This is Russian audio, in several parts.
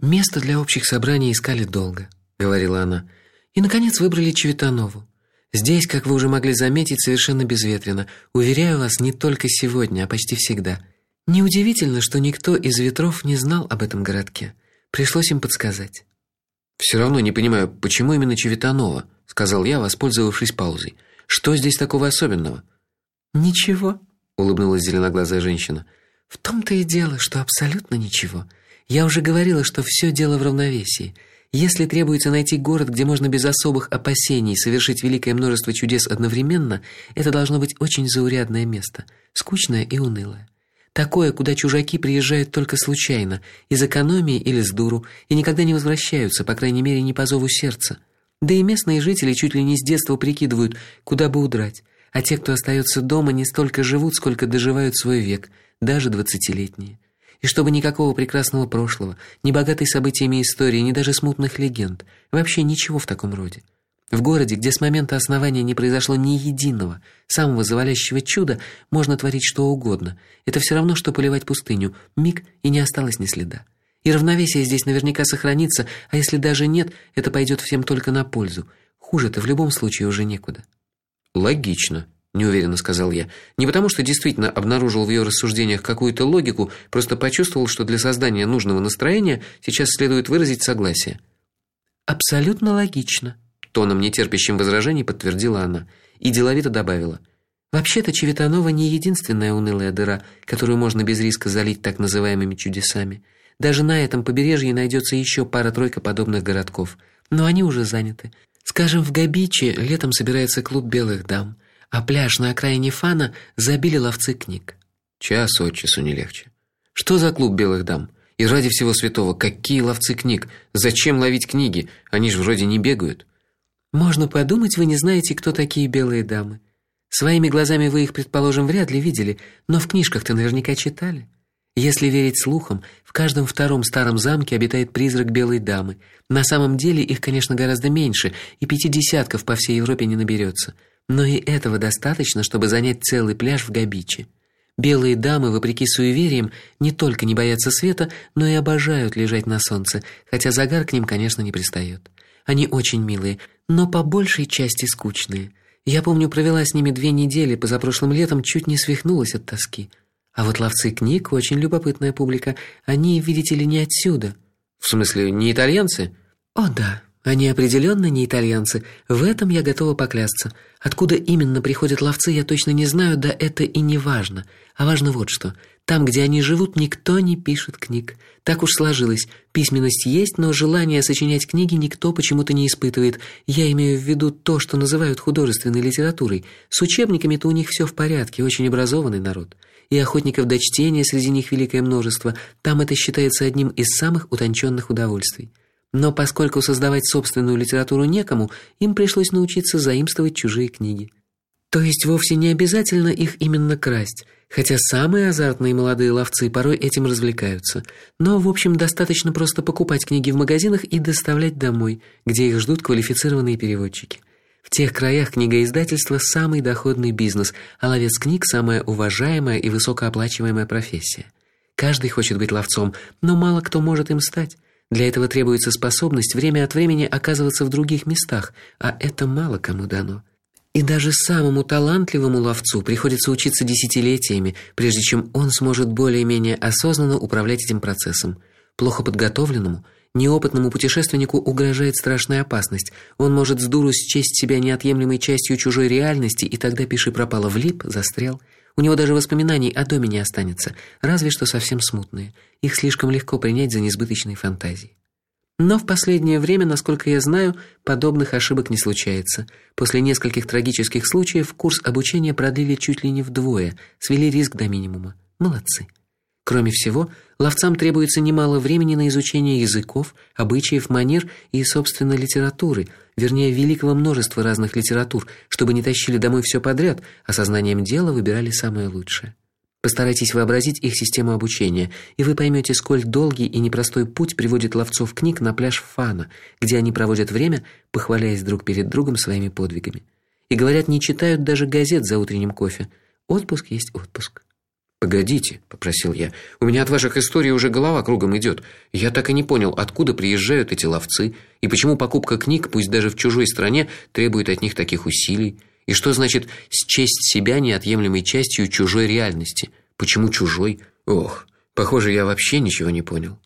Место для общих собраний искали долго, говорила она. И наконец выбрали Чевитанову. Здесь, как вы уже могли заметить, совершенно безветренно. Уверяю вас, не только сегодня, а почти всегда. Неудивительно, что никто из ветров не знал об этом городке. Пришлось им подсказать. Все равно не понимаю, почему именно Чевитанова, сказал я, воспользовавшись паузой. Что здесь такого особенного? Ничего, улыбнулась зеленоглазая женщина. В том-то и дело, что абсолютно ничего. Я уже говорила, что все дело в равновесии. Если требуется найти город, где можно без особых опасений совершить великое множество чудес одновременно, это должно быть очень заурядное место, скучное и унылое. Такое, куда чужаки приезжают только случайно, из экономии или с дуру, и никогда не возвращаются, по крайней мере, не по зову сердца. Да и местные жители чуть ли не с детства прикидывают, куда бы удрать. А те, кто остается дома, не столько живут, сколько доживают свой век, даже двадцатилетние. И чтобы никакого прекрасного прошлого, ни богатой событиями истории, ни даже смутных легенд, вообще ничего в таком роде. В городе, где с момента основания не произошло ни единого самого завалящего чуда, можно творить что угодно. Это все равно что поливать пустыню. Миг и не осталось ни следа. И равновесие здесь наверняка сохранится, а если даже нет, это пойдет всем только на пользу. Хуже-то в любом случае уже некуда. Логично, неуверенно сказал я. Не потому, что действительно обнаружил в ее рассуждениях какую-то логику, просто почувствовал, что для создания нужного настроения сейчас следует выразить согласие. Абсолютно логично, тоном нетерпящим возражений подтвердила она и деловито добавила: Вообще-то Чевитанова не единственная унылая дыра, которую можно без риска залить так называемыми чудесами. Даже на этом побережье найдется еще пара-тройка подобных городков, но они уже заняты. Скажем, в Габиче летом собирается клуб белых дам а пляж на окраине Фана забили ловцы книг. Час от часу не легче. Что за клуб белых дам? И ради всего святого, какие ловцы книг? Зачем ловить книги? Они же вроде не бегают. Можно подумать, вы не знаете, кто такие белые дамы. Своими глазами вы их, предположим, вряд ли видели, но в книжках-то наверняка читали. Если верить слухам, в каждом втором старом замке обитает призрак белой дамы. На самом деле их, конечно, гораздо меньше, и пяти десятков по всей Европе не наберется. Но и этого достаточно, чтобы занять целый пляж в Габиче. Белые дамы, вопреки суевериям, не только не боятся света, но и обожают лежать на солнце, хотя загар к ним, конечно, не пристает. Они очень милые, но по большей части скучные. Я помню, провела с ними две недели позапрошлым летом, чуть не свихнулась от тоски. А вот ловцы книг очень любопытная публика. Они, видите ли, не отсюда. В смысле, не итальянцы? О, да. Они определенно не итальянцы. В этом я готова поклясться. Откуда именно приходят ловцы, я точно не знаю, да это и не важно. А важно вот что: там, где они живут, никто не пишет книг. Так уж сложилось. Письменность есть, но желания сочинять книги никто почему-то не испытывает. Я имею в виду то, что называют художественной литературой. С учебниками-то у них все в порядке, очень образованный народ. И охотников до чтения среди них великое множество. Там это считается одним из самых утонченных удовольствий. Но поскольку создавать собственную литературу некому, им пришлось научиться заимствовать чужие книги. То есть вовсе не обязательно их именно красть, хотя самые азартные молодые ловцы порой этим развлекаются. Но в общем достаточно просто покупать книги в магазинах и доставлять домой, где их ждут квалифицированные переводчики. В тех краях книгоиздательство самый доходный бизнес, а ловец книг самая уважаемая и высокооплачиваемая профессия. Каждый хочет быть ловцом, но мало кто может им стать. Для этого требуется способность время от времени оказываться в других местах, а это мало кому дано. И даже самому талантливому ловцу приходится учиться десятилетиями, прежде чем он сможет более-менее осознанно управлять этим процессом. Плохо подготовленному, неопытному путешественнику угрожает страшная опасность. Он может с дуру счесть себя неотъемлемой частью чужой реальности, и тогда пиши пропало влип, застрял. У него даже воспоминаний о доме не останется, разве что совсем смутные. Их слишком легко принять за несбыточные фантазии. Но в последнее время, насколько я знаю, подобных ошибок не случается. После нескольких трагических случаев курс обучения продлили чуть ли не вдвое, свели риск до минимума. Молодцы. Кроме всего, ловцам требуется немало времени на изучение языков, обычаев, манер и, собственно, литературы, вернее, великого множества разных литератур, чтобы не тащили домой все подряд, а сознанием дела выбирали самое лучшее. Постарайтесь вообразить их систему обучения, и вы поймете, сколь долгий и непростой путь приводит ловцов книг на пляж Фана, где они проводят время, похваляясь друг перед другом своими подвигами. И говорят, не читают даже газет за утренним кофе. Отпуск есть отпуск. Погодите, попросил я. У меня от ваших историй уже голова кругом идет. Я так и не понял, откуда приезжают эти ловцы и почему покупка книг, пусть даже в чужой стране, требует от них таких усилий. И что значит счесть себя неотъемлемой частью чужой реальности? Почему чужой? Ох, похоже, я вообще ничего не понял.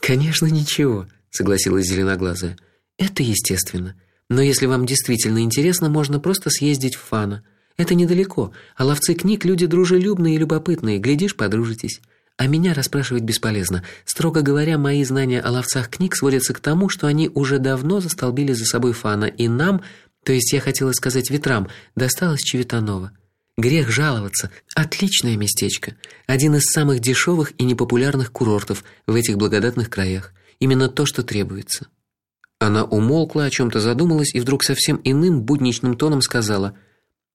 Конечно, ничего, согласилась зеленоглазая. Это естественно. Но если вам действительно интересно, можно просто съездить в Фано. Это недалеко, а ловцы книг люди дружелюбные и любопытные, глядишь, подружитесь. А меня расспрашивать бесполезно. Строго говоря, мои знания о ловцах книг сводятся к тому, что они уже давно застолбили за собой Фана, и нам, то есть я хотела сказать ветрам, досталось Чевитанова. Грех жаловаться. Отличное местечко, один из самых дешевых и непопулярных курортов в этих благодатных краях. Именно то, что требуется. Она умолкла, о чем то задумалась и вдруг совсем иным будничным тоном сказала: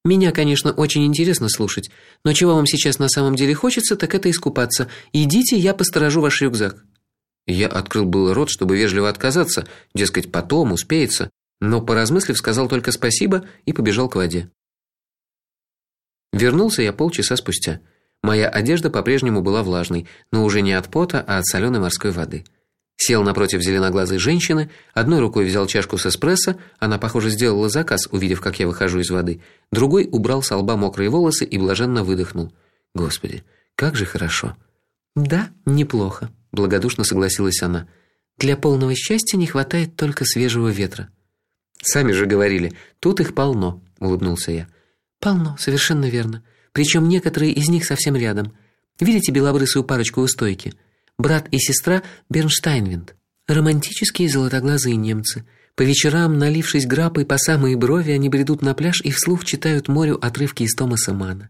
меня, конечно, очень интересно слушать, но чего вам сейчас на самом деле хочется, так это искупаться. Идите, я посторожу ваш рюкзак. Я открыл был рот, чтобы вежливо отказаться, дескать, потом успеется, но поразмыслив, сказал только спасибо и побежал к воде. Вернулся я полчаса спустя. Моя одежда по-прежнему была влажной, но уже не от пота, а от соленой морской воды. Сел напротив зеленоглазой женщины, одной рукой взял чашку с эспрессо, она, похоже, сделала заказ, увидев, как я выхожу из воды. Другой убрал с лба мокрые волосы и блаженно выдохнул. Господи, как же хорошо. Да, неплохо, благодушно согласилась она. Для полного счастья не хватает только свежего ветра. Сами же говорили, тут их полно, улыбнулся я. Полно, совершенно верно. Причем некоторые из них совсем рядом. Видите белобрысую парочку у стойки? Брат и сестра Бернштайнвинд. Романтические золотоглазые немцы. По вечерам, налившись грапой по самые брови, они бредут на пляж и вслух читают морю отрывки из Томаса Мана.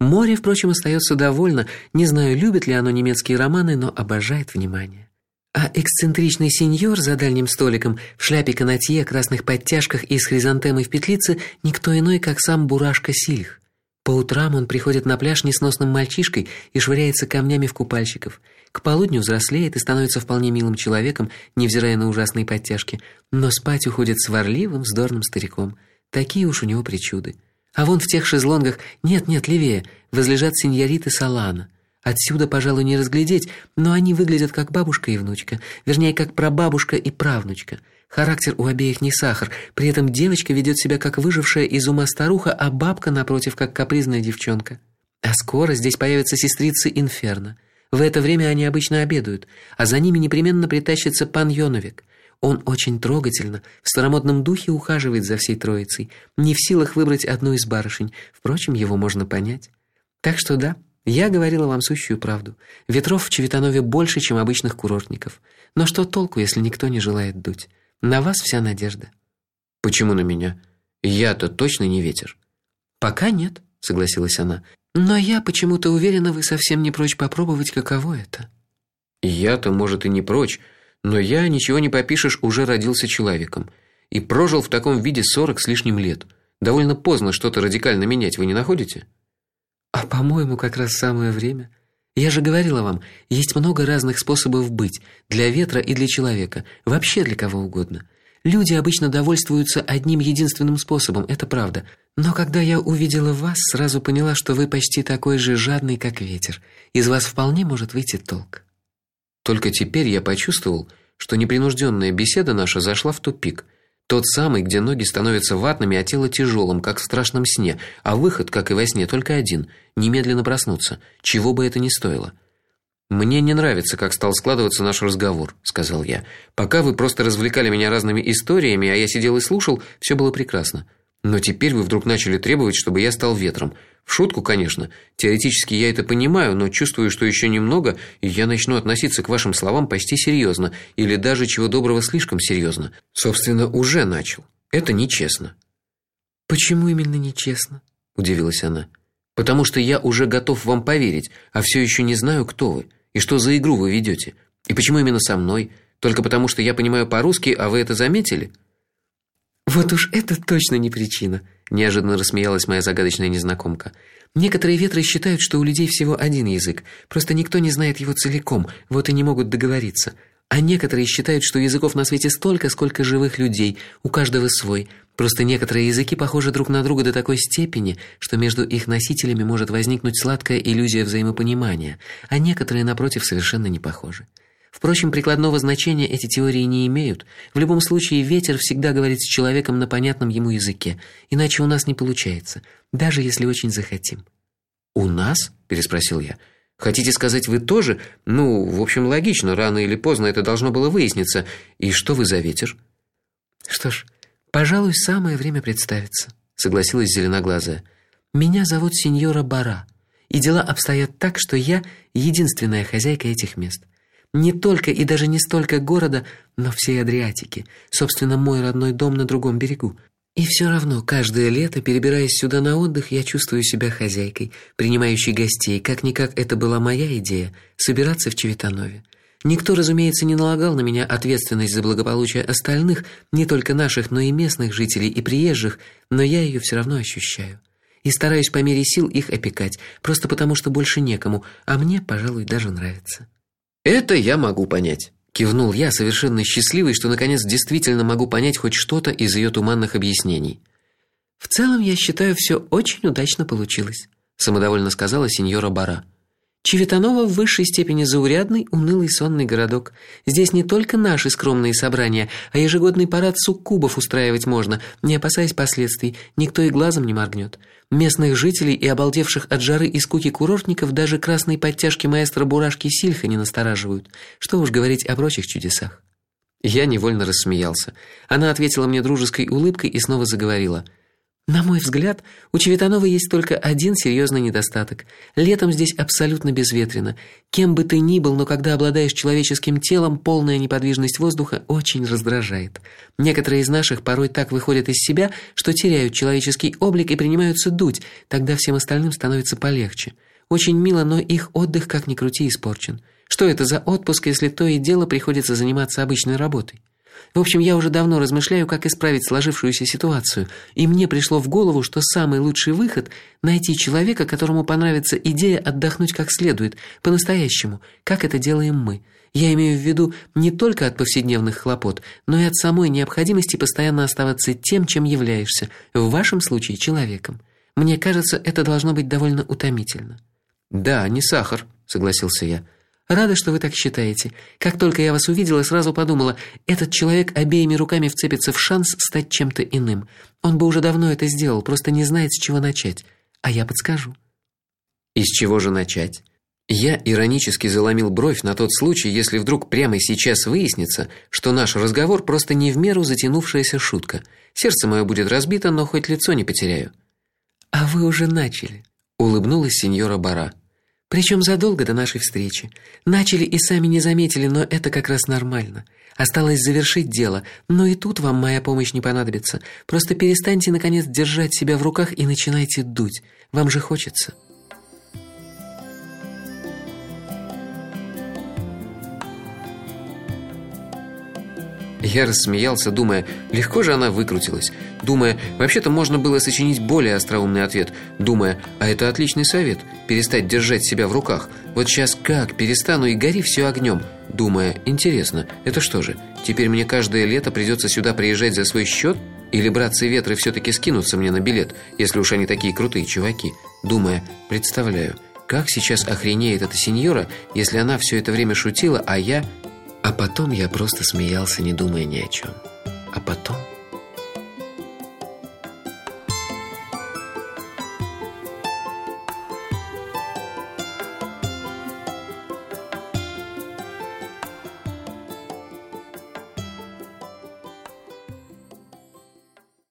Море, впрочем, остается довольно, не знаю, любит ли оно немецкие романы, но обожает внимание. А эксцентричный сеньор за дальним столиком в шляпе канатье, красных подтяжках и с хризантемой в петлице никто иной, как сам Бурашка Сильх. По утрам он приходит на пляж несносным мальчишкой и швыряется камнями в купальщиков. К полудню взрослеет и становится вполне милым человеком, невзирая на ужасные подтяжки, но спать уходит сварливым, вздорным стариком. Такие уж у него причуды. А вон в тех шезлонгах, нет, нет, левее, возлежат сеньориты Салана. Отсюда, пожалуй, не разглядеть, но они выглядят как бабушка и внучка, вернее, как прабабушка и правнучка. Характер у обеих не сахар, при этом девочка ведет себя как выжившая из ума старуха, а бабка напротив как капризная девчонка. А скоро здесь появятся сестрицы Инферно. В это время они обычно обедают, а за ними непременно притащится пан Йоновик. Он очень трогательно, в старомодном духе ухаживает за всей троицей, не в силах выбрать одну из барышень. Впрочем, его можно понять. Так что да, я говорила вам сущую правду. Ветров в Чевитанове больше, чем обычных курортников. Но что толку, если никто не желает дуть? На вас вся надежда. Почему на меня? Я-то точно не ветер. Пока нет, согласилась она. Но я почему-то уверена, вы совсем не прочь попробовать, каково это. Я-то, может, и не прочь, но я ничего не попишешь, уже родился человеком и прожил в таком виде сорок с лишним лет. Довольно поздно что-то радикально менять, вы не находите? А по-моему, как раз самое время. Я же говорила вам, есть много разных способов быть для ветра и для человека, вообще для кого угодно. Люди обычно довольствуются одним единственным способом, это правда. Но когда я увидела вас, сразу поняла, что вы почти такой же жадный, как ветер. Из вас вполне может выйти толк. Только теперь я почувствовал, что непринужденная беседа наша зашла в тупик. Тот самый, где ноги становятся ватными, а тело тяжелым, как в страшном сне, а выход, как и во сне, только один немедленно проснуться, чего бы это ни стоило. Мне не нравится, как стал складываться наш разговор, сказал я. Пока вы просто развлекали меня разными историями, а я сидел и слушал, все было прекрасно. Но теперь вы вдруг начали требовать, чтобы я стал ветром. В шутку, конечно. Теоретически я это понимаю, но чувствую, что еще немного, и я начну относиться к вашим словам почти серьезно, или даже чего доброго слишком серьезно. Собственно, уже начал. Это нечестно. Почему именно нечестно? удивилась она. Потому что я уже готов вам поверить, а все еще не знаю, кто вы. И что за игру вы ведете? И почему именно со мной? Только потому, что я понимаю по-русски, а вы это заметили? Вот уж это точно не причина, неожиданно рассмеялась моя загадочная незнакомка. Некоторые ветры считают, что у людей всего один язык, просто никто не знает его целиком, вот и не могут договориться. А некоторые считают, что языков на свете столько, сколько живых людей, у каждого свой. Просто некоторые языки похожи друг на друга до такой степени, что между их носителями может возникнуть сладкая иллюзия взаимопонимания, а некоторые напротив совершенно не похожи. Впрочем, прикладного значения эти теории не имеют. В любом случае ветер всегда говорит с человеком на понятном ему языке, иначе у нас не получается, даже если очень захотим. У нас? переспросил я. Хотите сказать, вы тоже? Ну, в общем, логично, рано или поздно это должно было выясниться. И что вы за ветер? Что ж, пожалуй, самое время представиться, согласилась зеленоглазая. Меня зовут сеньора Бара, и дела обстоят так, что я единственная хозяйка этих мест. Не только и даже не столько города, но всей Адриатики. Собственно, мой родной дом на другом берегу. И все равно каждое лето, перебираясь сюда на отдых, я чувствую себя хозяйкой, принимающей гостей. Как никак это была моя идея собираться в Чевитанове. Никто, разумеется, не налагал на меня ответственность за благополучие остальных, не только наших, но и местных жителей и приезжих, но я ее все равно ощущаю. И стараюсь по мере сил их опекать, просто потому что больше некому, а мне, пожалуй, даже нравится. Это я могу понять, кивнул я, совершенно счастливый, что наконец действительно могу понять хоть что-то из ее туманных объяснений. В целом, я считаю, все очень удачно получилось, самодовольно сказала сеньора Бара. Чевитаново в высшей степени заурядный, унылый сонный городок. Здесь не только наши скромные собрания, а ежегодный парад суккубов устраивать можно, не опасаясь последствий. Никто и глазом не моргнет. Местных жителей и обалдевших от жары и скуки курортников даже красные подтяжки маэстро Бурашки Сильха не настораживают. Что уж говорить о прочих чудесах. Я невольно рассмеялся. Она ответила мне дружеской улыбкой и снова заговорила: на мой взгляд, у Чевитанова есть только один серьезный недостаток. Летом здесь абсолютно безветренно. Кем бы ты ни был, но когда обладаешь человеческим телом, полная неподвижность воздуха очень раздражает. Некоторые из наших порой так выходят из себя, что теряют человеческий облик и принимаются дуть. Тогда всем остальным становится полегче. Очень мило, но их отдых как ни крути испорчен. Что это за отпуск, если то и дело приходится заниматься обычной работой? В общем, я уже давно размышляю, как исправить сложившуюся ситуацию, и мне пришло в голову, что самый лучший выход найти человека, которому понравится идея отдохнуть как следует, по-настоящему, как это делаем мы. Я имею в виду не только от повседневных хлопот, но и от самой необходимости постоянно оставаться тем, чем являешься, в вашем случае человеком. Мне кажется, это должно быть довольно утомительно. Да, не сахар, согласился я. Рада, что вы так считаете. Как только я вас увидела, сразу подумала, этот человек обеими руками вцепится в шанс стать чем-то иным. Он бы уже давно это сделал, просто не знает, с чего начать. А я подскажу. И с чего же начать? Я иронически заломил бровь на тот случай, если вдруг прямо сейчас выяснится, что наш разговор просто не в меру затянувшаяся шутка. Сердце мое будет разбито, но хоть лицо не потеряю. А вы уже начали, улыбнулась сеньора Бара. Причем задолго до нашей встречи. Начали и сами не заметили, но это как раз нормально. Осталось завершить дело, но и тут вам моя помощь не понадобится. Просто перестаньте наконец держать себя в руках и начинайте дуть. Вам же хочется. Я рассмеялся, думая, легко же она выкрутилась, думая, вообще-то можно было сочинить более остроумный ответ, думая, а это отличный совет перестать держать себя в руках. Вот сейчас как перестану и гори все огнем, думая, интересно, это что же? Теперь мне каждое лето придется сюда приезжать за свой счет? Или братцы ветры все таки скинутся мне на билет, если уж они такие крутые чуваки? Думая, представляю, как сейчас охренеет эта сеньора, если она все это время шутила, а я а потом я просто смеялся, не думая ни о чем. А потом